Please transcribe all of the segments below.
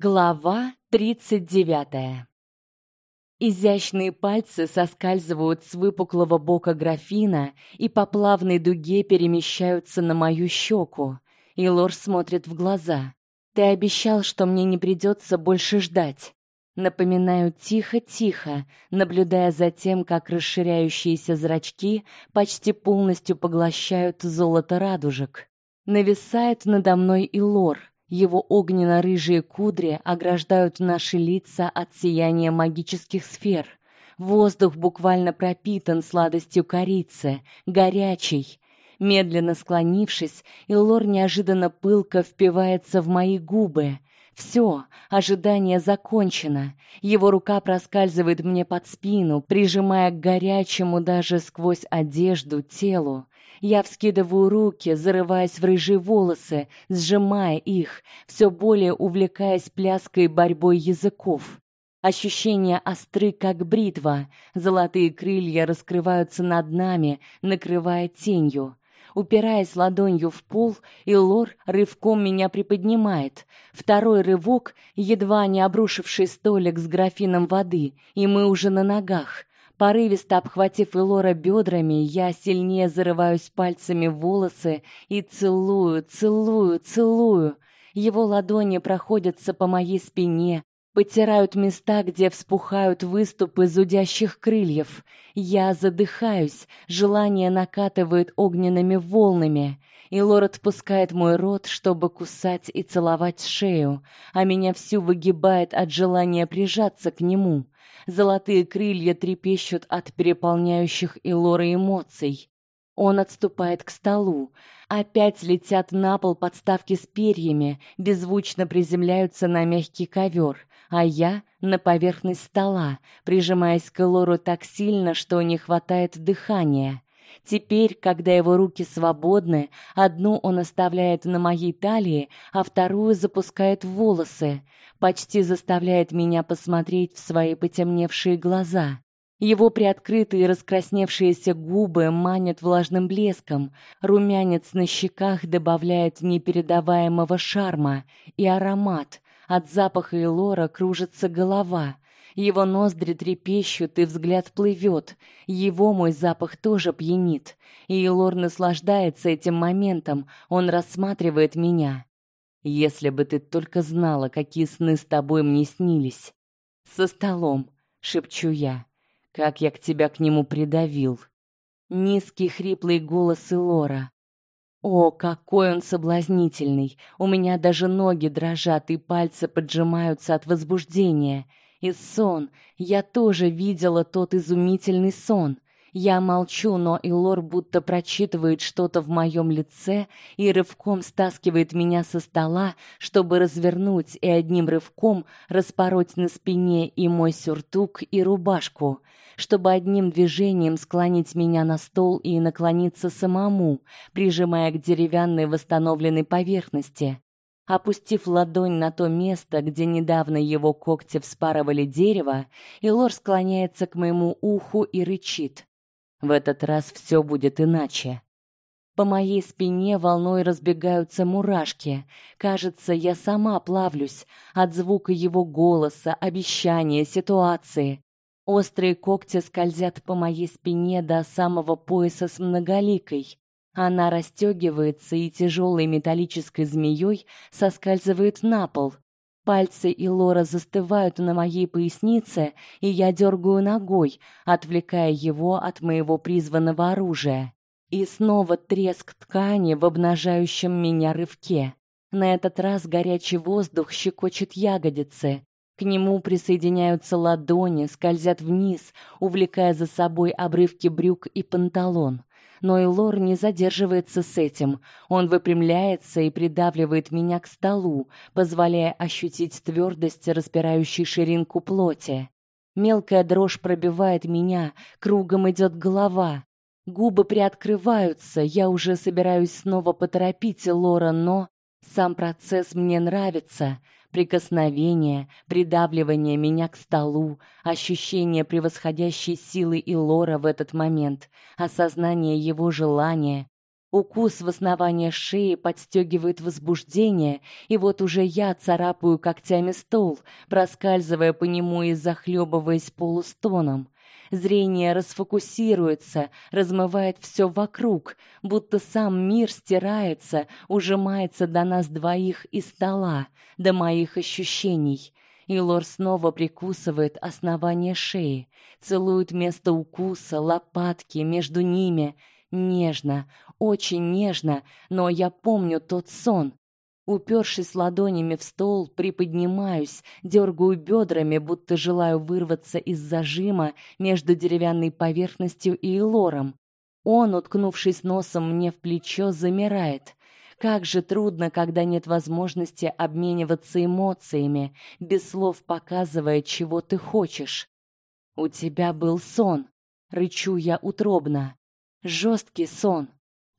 Глава тридцать девятая. Изящные пальцы соскальзывают с выпуклого бока графина и по плавной дуге перемещаются на мою щеку. И Лор смотрит в глаза. Ты обещал, что мне не придется больше ждать. Напоминаю тихо-тихо, наблюдая за тем, как расширяющиеся зрачки почти полностью поглощают золото радужек. Нависает надо мной и Лор — его огненно-рыжие кудри ограждают наши лица от сияния магических сфер. Воздух буквально пропитан сладостью корицы, горячий. Медленно склонившись, Илор неожиданно пылко впивается в мои губы. Все, ожидание закончено. Его рука проскальзывает мне под спину, прижимая к горячему даже сквозь одежду телу. Я вскидываю руки, зарываясь в рыжие волосы, сжимая их, все более увлекаясь пляской борьбой языков. Ощущения остры, как бритва. Золотые крылья раскрываются над нами, накрывая тенью. Упираясь ладонью в пол, Илор рывком меня приподнимает. Второй рывок, едва не обрушивший столик с графином воды, и мы уже на ногах. Порывисто обхватив Элора бедрами, я сильнее зарываюсь пальцами в волосы и целую, целую, целую. Его ладони проходятся по моей спине, потирают места, где вспухают выступы зудящих крыльев. Я задыхаюсь, желание накатывает огненными волнами. И Лор отпускает мой рот, чтобы кусать и целовать шею, а меня всю выгибает от желания прижаться к нему. Золотые крылья трепещут от переполняющих Илора эмоций. Он отступает к столу. Опять летят на пол подставки с перьями, беззвучно приземляются на мягкий ковер, а я на поверхность стола, прижимаясь к Лору так сильно, что не хватает дыхания. Теперь, когда его руки свободны, одну он оставляет на моей талии, а вторую запускает в волосы, почти заставляет меня посмотреть в свои потемневшие глаза. Его приоткрытые раскрасневшиеся губы манят влажным блеском, румянец на щеках добавляет непередаваемого шарма и аромат. От запаха Элора кружится голова. Его ноздри трепещут, и взгляд плывет. Его мой запах тоже пьянит. И Лор наслаждается этим моментом. Он рассматривает меня. Если бы ты только знала, какие сны с тобой мне снились. Со столом, шепчу я. Как я к тебя к нему придавил. Низкий хриплый голос Илора. О, какой он соблазнительный. У меня даже ноги дрожат и пальцы поджимаются от возбуждения. И сон. Я тоже видела тот изумительный сон. Я молчу, но Илор будто прочитывает что-то в моем лице и рывком стаскивает меня со стола, чтобы развернуть и одним рывком распороть на спине и мой сюртук, и рубашку, чтобы одним движением склонить меня на стол и наклониться самому, прижимая к деревянной восстановленной поверхности. Опустив ладонь на то место, где недавно его когти вспарывали дерево, Илор склоняется к моему уху и рычит. В этот раз все будет иначе. По моей спине волной разбегаются мурашки. Кажется, я сама плавлюсь от звука его голоса, обещания, ситуации. Острые когти скользят по моей спине до самого пояса с многоликой. Она расстегивается и тяжелой металлической змеей соскальзывает на пол. Пальцы Илора застывают на моей пояснице, и я дергаю ногой, отвлекая его от моего призванного оружия. И снова треск ткани в обнажающем меня рывке. На этот раз горячий воздух щекочет ягодицы. К нему присоединяются ладони, скользят вниз, увлекая за собой обрывки брюк и панталон. Но и Лор не задерживается с этим. Он выпрямляется и придавливает меня к столу, позволяя ощутить твердость, распирающей ширинку плоти. Мелкая дрожь пробивает меня, кругом идет голова. Губы приоткрываются, я уже собираюсь снова поторопить Лора, но сам процесс мне нравится. Прикосновение, придавливание меня к столу, ощущение превосходящей силы Илора в этот момент, осознание его желания. Укус в основание шеи подстегивает возбуждение, и вот уже я царапаю когтями стол, проскальзывая по нему и захлебываясь полустоном. Зрение расфокусируется, размывает все вокруг, будто сам мир стирается, ужимается до нас двоих и стола, до моих ощущений. И Лор снова прикусывает основание шеи, целует место укуса, лопатки между ними, нежно, очень нежно, но я помню тот сон. Упершись ладонями в стол, приподнимаюсь, дергаю бедрами, будто желаю вырваться из зажима между деревянной поверхностью и лором. Он, уткнувшись носом мне в плечо, замирает. Как же трудно, когда нет возможности обмениваться эмоциями, без слов показывая, чего ты хочешь. У тебя был сон, рычу я утробно. Жесткий сон.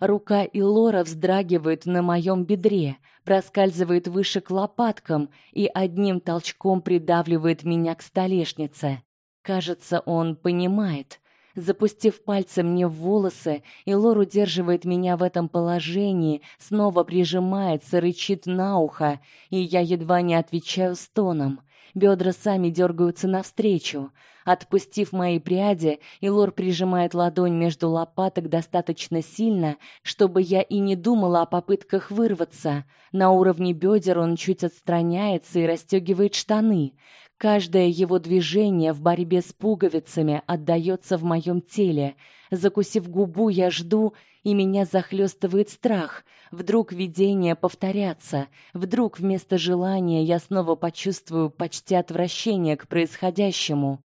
Рука Илора вздрагивает на моем бедре, проскальзывает выше к лопаткам и одним толчком придавливает меня к столешнице. Кажется, он понимает. Запустив пальцы мне в волосы, Илор удерживает меня в этом положении, снова прижимается, рычит на ухо, и я едва не отвечаю стоном. Бедра сами дергаются навстречу. Отпустив мои пряди, Илор прижимает ладонь между лопаток достаточно сильно, чтобы я и не думала о попытках вырваться. На уровне бедер он чуть отстраняется и расстегивает штаны. Каждое его движение в борьбе с пуговицами отдаётся в моем теле. Закусив губу, я жду, и меня захлестывает страх. Вдруг видение повторятся, вдруг вместо желания я снова почувствую почти отвращение к происходящему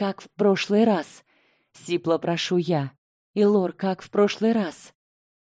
как в прошлый раз, сипло прошу я. Илор, как в прошлый раз.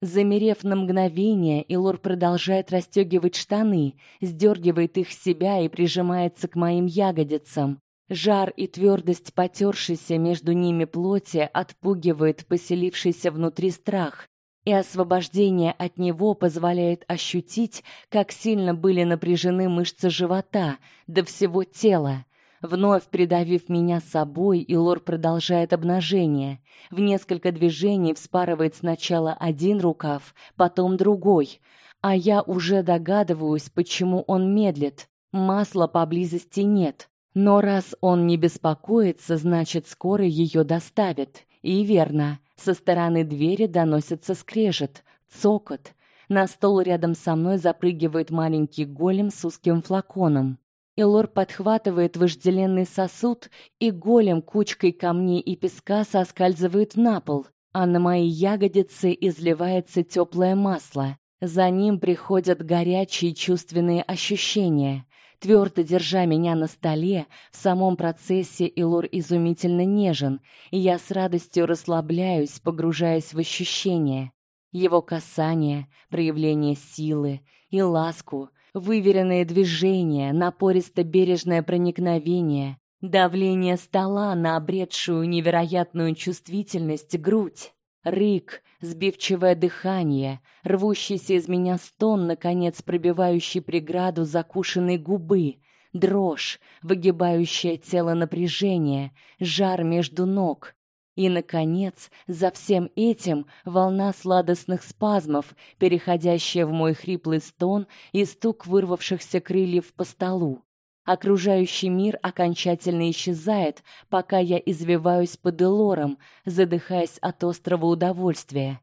Замерев на мгновение, Илор продолжает расстегивать штаны, сдергивает их с себя и прижимается к моим ягодицам. Жар и твердость потершейся между ними плоти отпугивает поселившийся внутри страх, и освобождение от него позволяет ощутить, как сильно были напряжены мышцы живота, до всего тела. Вновь придавив меня собой, Илор продолжает обнажение. В несколько движений вспарывает сначала один рукав, потом другой. А я уже догадываюсь, почему он медлит. Масла поблизости нет. Но раз он не беспокоится, значит, скоро ее доставят. И верно, со стороны двери доносится скрежет, цокот. На стол рядом со мной запрыгивает маленький голем с узким флаконом. Илор подхватывает вожделенный сосуд, и голем кучкой камней и песка соскальзывает на пол, а на мои ягодицы изливается теплое масло. За ним приходят горячие чувственные ощущения. Твердо держа меня на столе, в самом процессе Илор изумительно нежен, и я с радостью расслабляюсь, погружаясь в ощущения. Его касание, проявление силы и ласку, выверенные движения, напористо-бережное проникновение, давление стола на обретшую невероятную чувствительность грудь, рык, сбивчивое дыхание, рвущийся из меня стон, наконец пробивающий преграду закушенной губы, дрожь, выгибающее тело напряжение, жар между ног, и, наконец, за всем этим волна сладостных спазмов, переходящая в мой хриплый стон и стук вырвавшихся крыльев по столу. Окружающий мир окончательно исчезает, пока я извиваюсь под Элором, задыхаясь от острого удовольствия.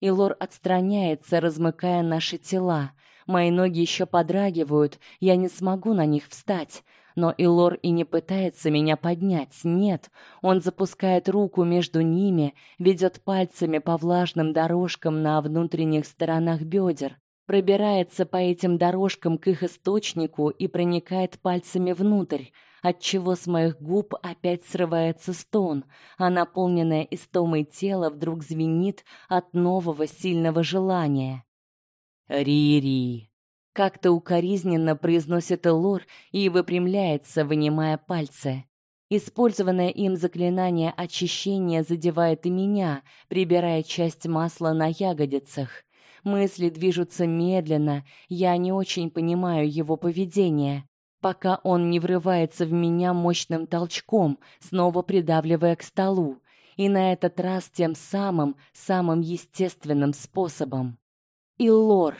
Илор отстраняется, размыкая наши тела. Мои ноги еще подрагивают, я не смогу на них встать. Но Илор и не пытается меня поднять. Нет, он запускает руку между ними, ведет пальцами по влажным дорожкам на внутренних сторонах бедер, пробирается по этим дорожкам к их источнику и проникает пальцами внутрь, отчего с моих губ опять срывается стон, а наполненное истомой тело вдруг звенит от нового сильного желания. Рири. Как-то укоризненно произносит Элор и выпрямляется, вынимая пальцы. Использованное им заклинание очищения задевает и меня, прибирая часть масла на ягодицах. Мысли движутся медленно, я не очень понимаю его поведение, пока он не врывается в меня мощным толчком, снова придавливая к столу. и на этот раз тем самым, самым естественным способом. И Лор.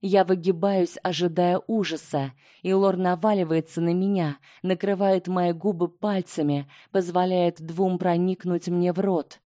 Я выгибаюсь, ожидая ужаса, и Лор наваливается на меня, накрывает мои губы пальцами, позволяет двум проникнуть мне в рот.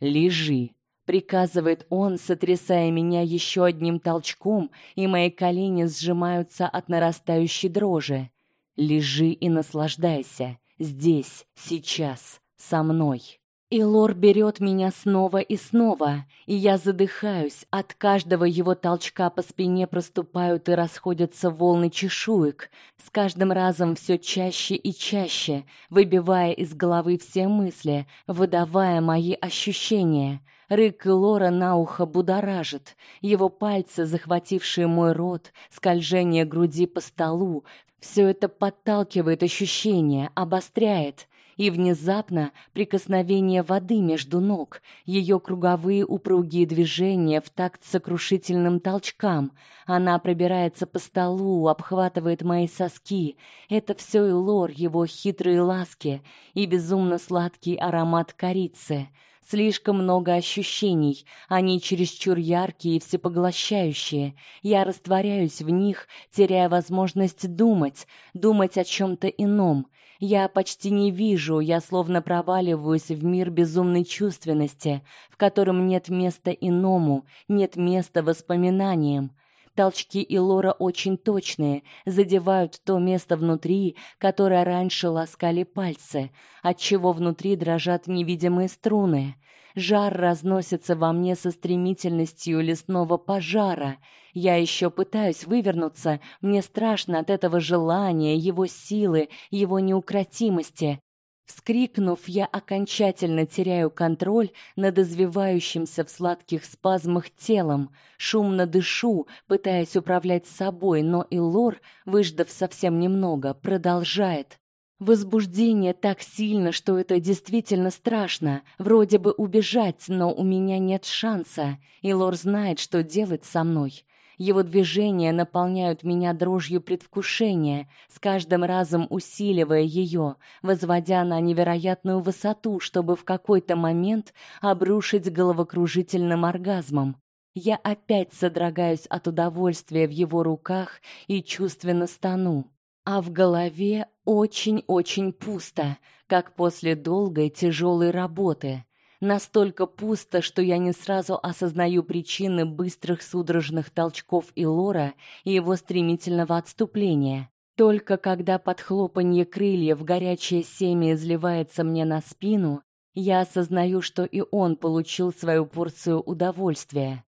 Лежи, приказывает он, сотрясая меня еще одним толчком, и мои колени сжимаются от нарастающей дрожи. Лежи и наслаждайся здесь, сейчас, со мной. И Лор берет меня снова и снова, и я задыхаюсь, от каждого его толчка по спине проступают и расходятся волны чешуек, с каждым разом все чаще и чаще, выбивая из головы все мысли, выдавая мои ощущения. Рык Лора на ухо будоражит, его пальцы, захватившие мой рот, скольжение груди по столу, все это подталкивает ощущения, обостряет и внезапно прикосновение воды между ног, ее круговые упругие движения в такт сокрушительным толчкам. Она пробирается по столу, обхватывает мои соски. Это все и лор, его хитрые ласки и безумно сладкий аромат корицы. Слишком много ощущений, они чересчур яркие и всепоглощающие. Я растворяюсь в них, теряя возможность думать, думать о чем то ином. Я почти не вижу, я словно проваливаюсь в мир безумной чувственности, в котором нет места иному, нет места воспоминаниям. Толчки и Лора очень точные, задевают то место внутри, которое раньше ласкали пальцы, от чего внутри дрожат невидимые струны. Жар разносится во мне со стремительностью лесного пожара. Я еще пытаюсь вывернуться, мне страшно от этого желания, его силы, его неукротимости. Вскрикнув, я окончательно теряю контроль над извивающимся в сладких спазмах телом, шумно дышу, пытаясь управлять собой, но и Лор, выждав совсем немного, продолжает. Возбуждение так сильно, что это действительно страшно. Вроде бы убежать, но у меня нет шанса. И Лор знает, что делать со мной. Его движения наполняют меня дрожью предвкушения, с каждым разом усиливая ее, возводя на невероятную высоту, чтобы в какой-то момент обрушить головокружительным оргазмом. Я опять содрогаюсь от удовольствия в его руках и чувственно стану а в голове очень-очень пусто, как после долгой тяжелой работы. Настолько пусто, что я не сразу осознаю причины быстрых судорожных толчков и лора и его стремительного отступления. Только когда под хлопанье крыльев горячее семя изливается мне на спину, я осознаю, что и он получил свою порцию удовольствия.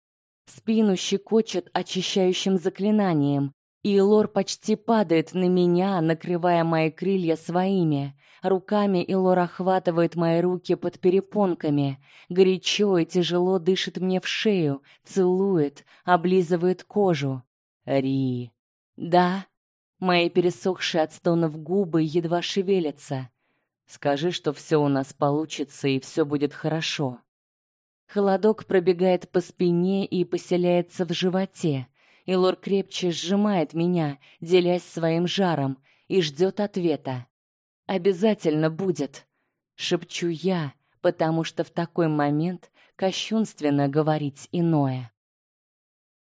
Спину щекочет очищающим заклинанием, и Лор почти падает на меня, накрывая мои крылья своими. Руками Илор охватывает мои руки под перепонками, горячо и тяжело дышит мне в шею, целует, облизывает кожу. Ри. Да. Мои пересохшие от стонов губы едва шевелятся. Скажи, что все у нас получится и все будет хорошо. Холодок пробегает по спине и поселяется в животе. И Лор крепче сжимает меня, делясь своим жаром, и ждет ответа. Обязательно будет, шепчу я, потому что в такой момент кощунственно говорить иное.